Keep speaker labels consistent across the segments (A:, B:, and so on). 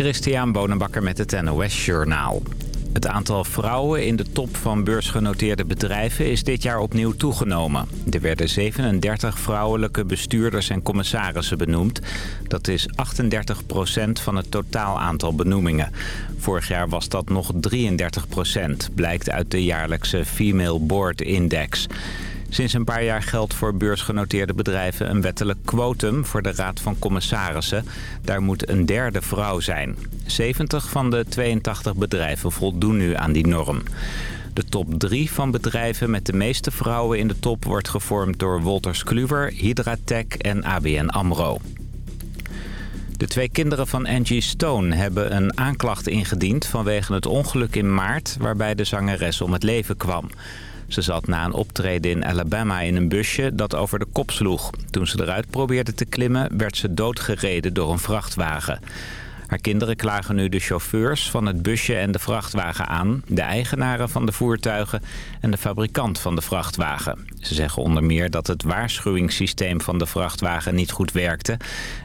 A: Christian Bonenbakker met het NOS Journaal. Het aantal vrouwen in de top van beursgenoteerde bedrijven is dit jaar opnieuw toegenomen. Er werden 37 vrouwelijke bestuurders en commissarissen benoemd. Dat is 38% van het totaal aantal benoemingen. Vorig jaar was dat nog 33% blijkt uit de jaarlijkse Female Board Index. Sinds een paar jaar geldt voor beursgenoteerde bedrijven een wettelijk quotum voor de Raad van Commissarissen. Daar moet een derde vrouw zijn. 70 van de 82 bedrijven voldoen nu aan die norm. De top 3 van bedrijven met de meeste vrouwen in de top wordt gevormd door Wolters Kluwer, Hydratec en ABN AMRO. De twee kinderen van Angie Stone hebben een aanklacht ingediend vanwege het ongeluk in maart waarbij de zangeres om het leven kwam. Ze zat na een optreden in Alabama in een busje dat over de kop sloeg. Toen ze eruit probeerde te klimmen werd ze doodgereden door een vrachtwagen. Haar kinderen klagen nu de chauffeurs van het busje en de vrachtwagen aan... de eigenaren van de voertuigen en de fabrikant van de vrachtwagen. Ze zeggen onder meer dat het waarschuwingssysteem van de vrachtwagen niet goed werkte...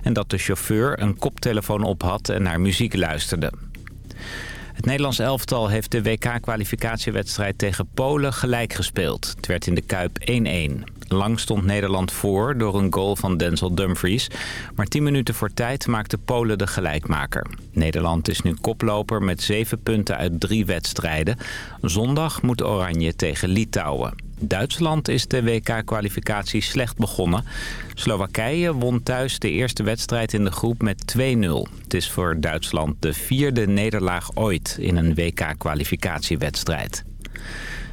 A: en dat de chauffeur een koptelefoon op had en naar muziek luisterde. Het Nederlands elftal heeft de WK-kwalificatiewedstrijd tegen Polen gelijk gespeeld. Het werd in de Kuip 1-1. Lang stond Nederland voor door een goal van Denzel Dumfries. Maar 10 minuten voor tijd maakte Polen de gelijkmaker. Nederland is nu koploper met 7 punten uit drie wedstrijden. Zondag moet Oranje tegen Litouwen. Duitsland is de WK-kwalificatie slecht begonnen. Slowakije won thuis de eerste wedstrijd in de groep met 2-0. Het is voor Duitsland de vierde nederlaag ooit in een WK-kwalificatiewedstrijd.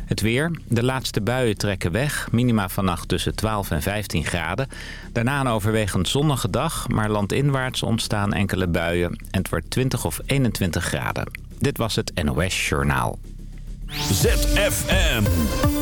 A: Het weer. De laatste buien trekken weg. Minima vannacht tussen 12 en 15 graden. Daarna een overwegend zonnige dag. Maar landinwaarts ontstaan enkele buien. En het wordt 20 of 21 graden. Dit was het NOS Journaal.
B: ZFM.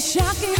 B: shocking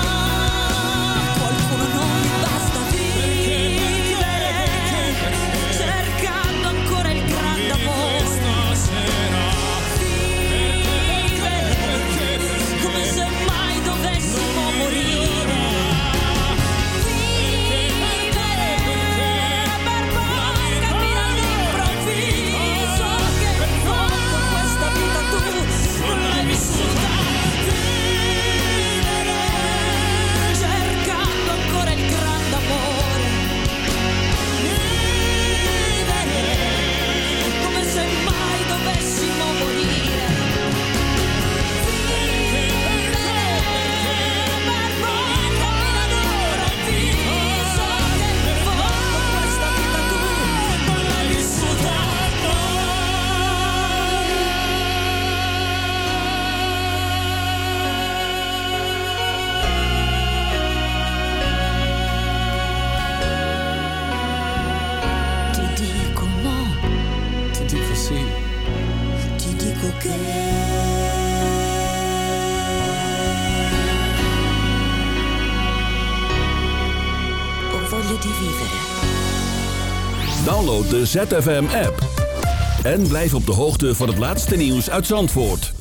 B: Voglia di.
C: Download de ZFM app. En blijf op de hoogte van het laatste nieuws uit Zandvoort.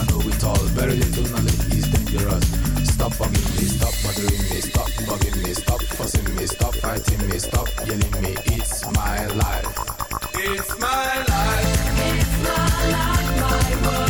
D: Papa know it all. Very little knowledge is dangerous. Stop bugging me, stop bothering me, stop bugging me, stop fussing me, stop fighting me, stop yelling me. It's my life.
E: It's my life. It's my life, my world.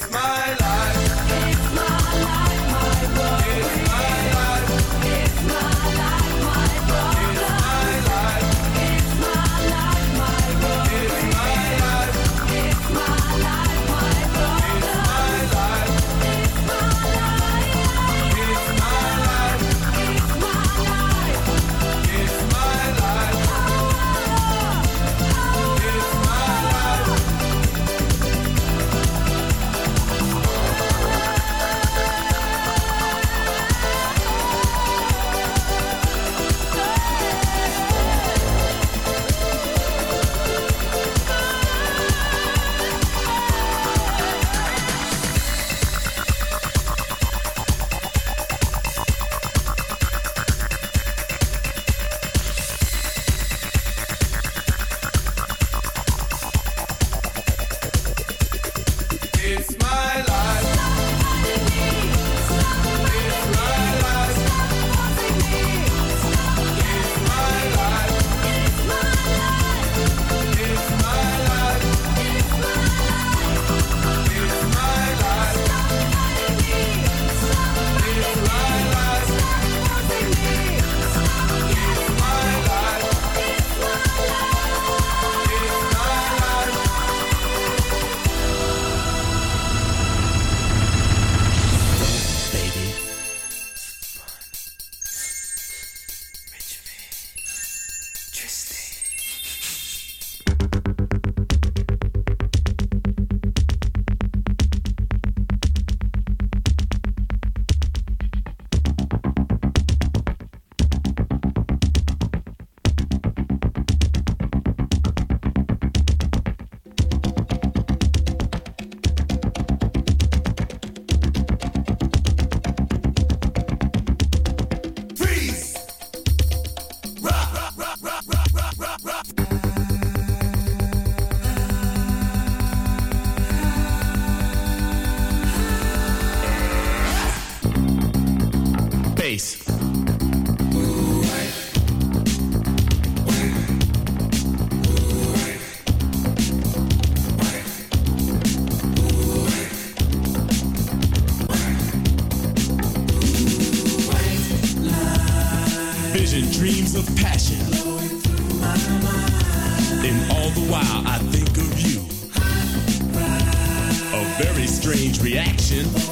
E: Life.
F: Vision, of passion. And all the while I think of you. A very strange reaction.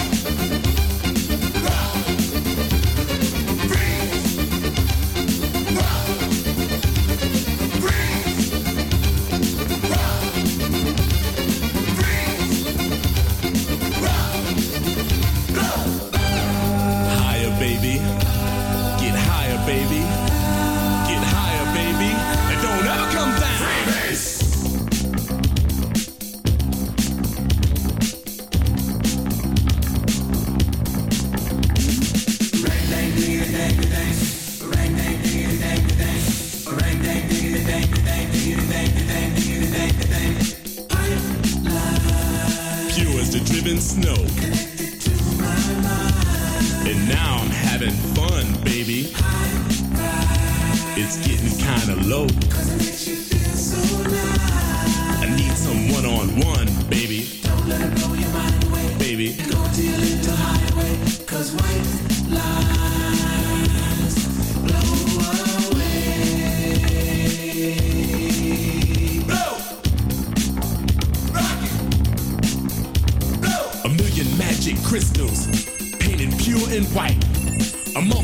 F: baby. It's getting kinda low. I need some one on one, baby. Don't let it blow your mind away. Baby. Go to your little highway. Cause white lies blow away. Blow! Blow! A million magic crystals painted pure and white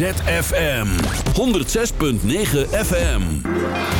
B: ZFM 106.9 FM.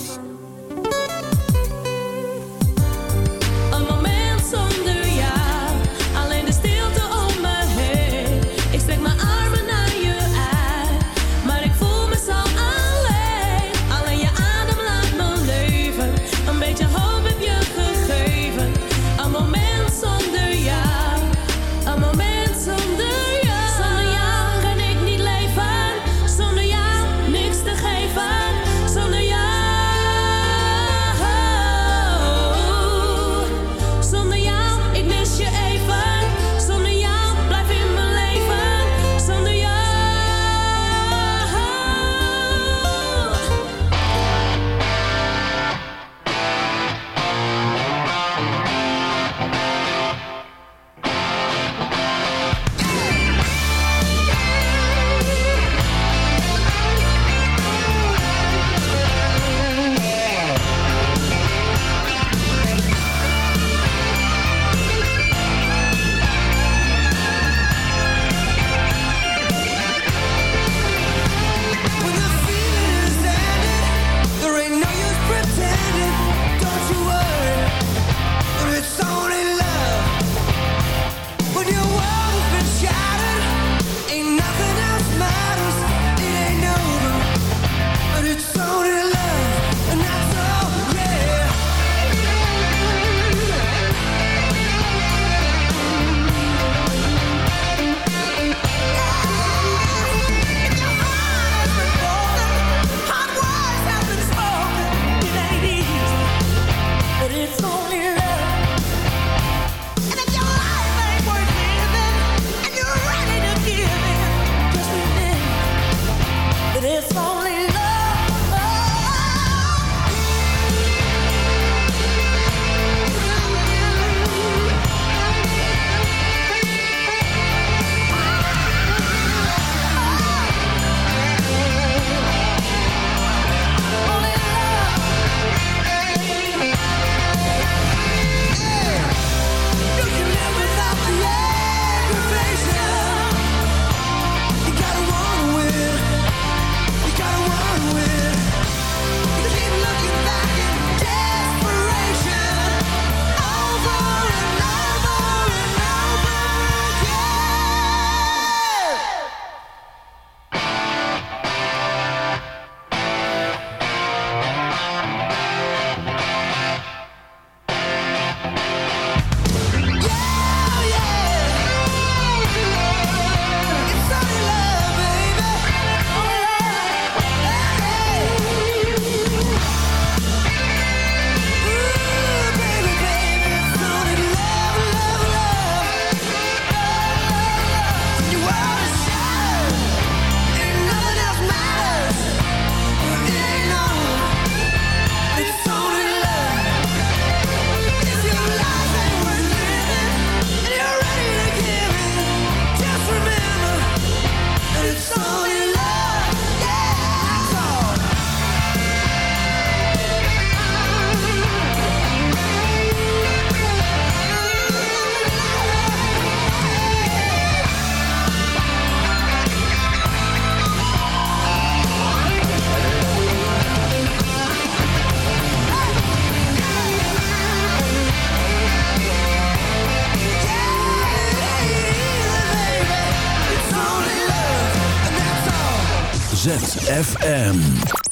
B: ZFM.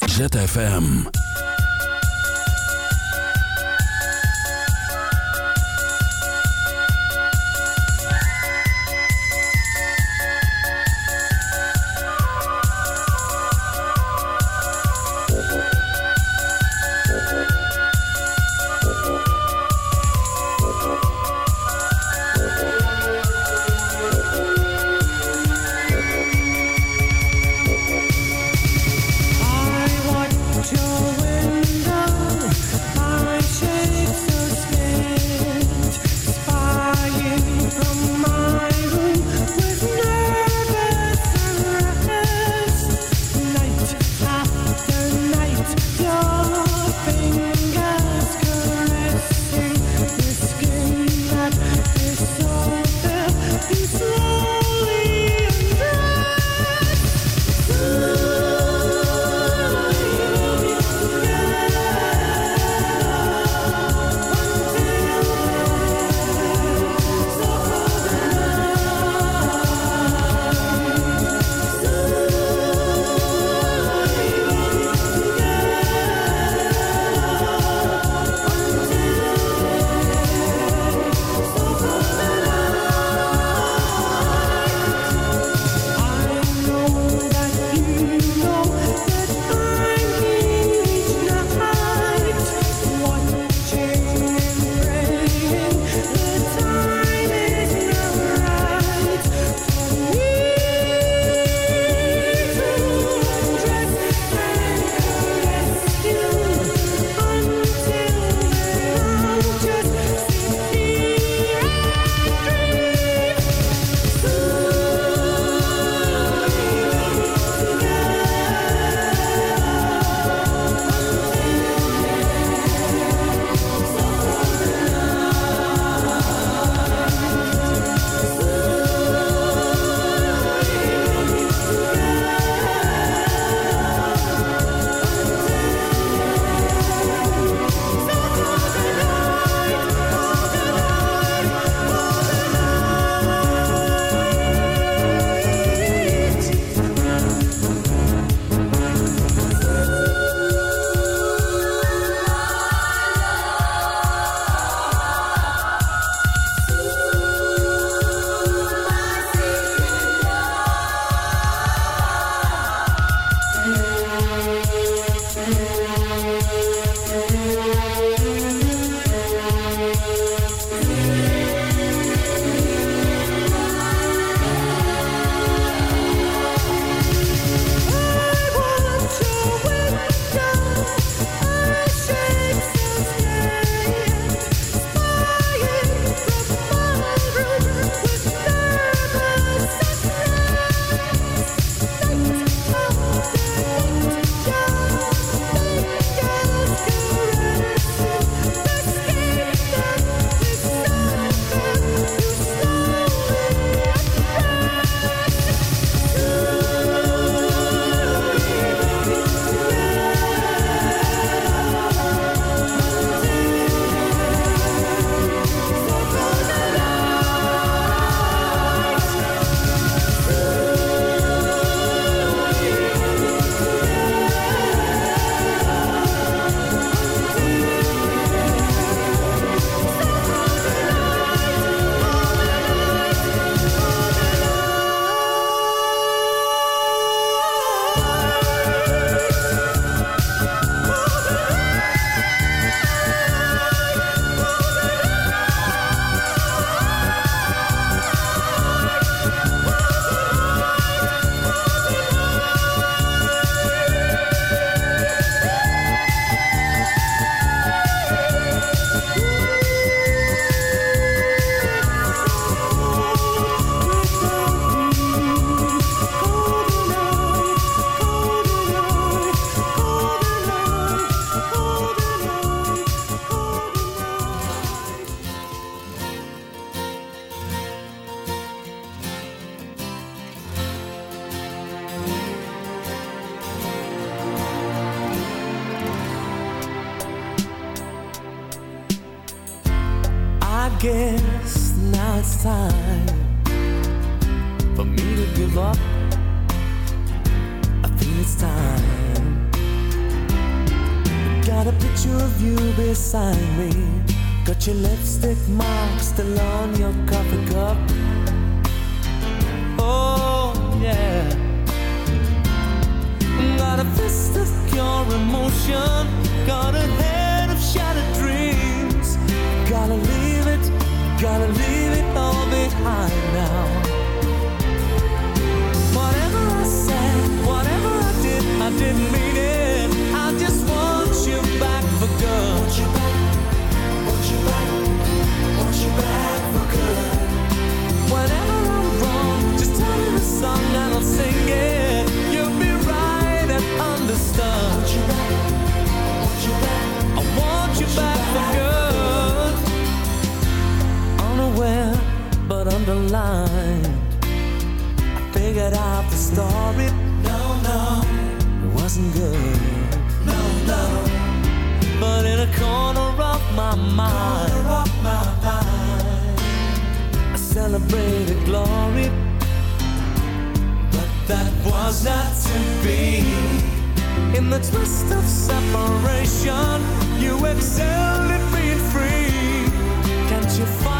B: ZFM. a fist of pure emotion. Got a head of shattered dreams. Gotta leave it, gotta leave it all behind now. Whatever I said, whatever I did, I didn't mean it. I just want you back for good. Want you back, want you back, want you back for good. Whatever I'm wrong, just tell me the song and I'll sing it understand. I want you back. For good. Unaware, but underlined. I figured out the story. No, no, wasn't good. No, no. But in a corner of my mind, I celebrated glory was not to be. In the twist of separation, you excelled it being free. Can't you find?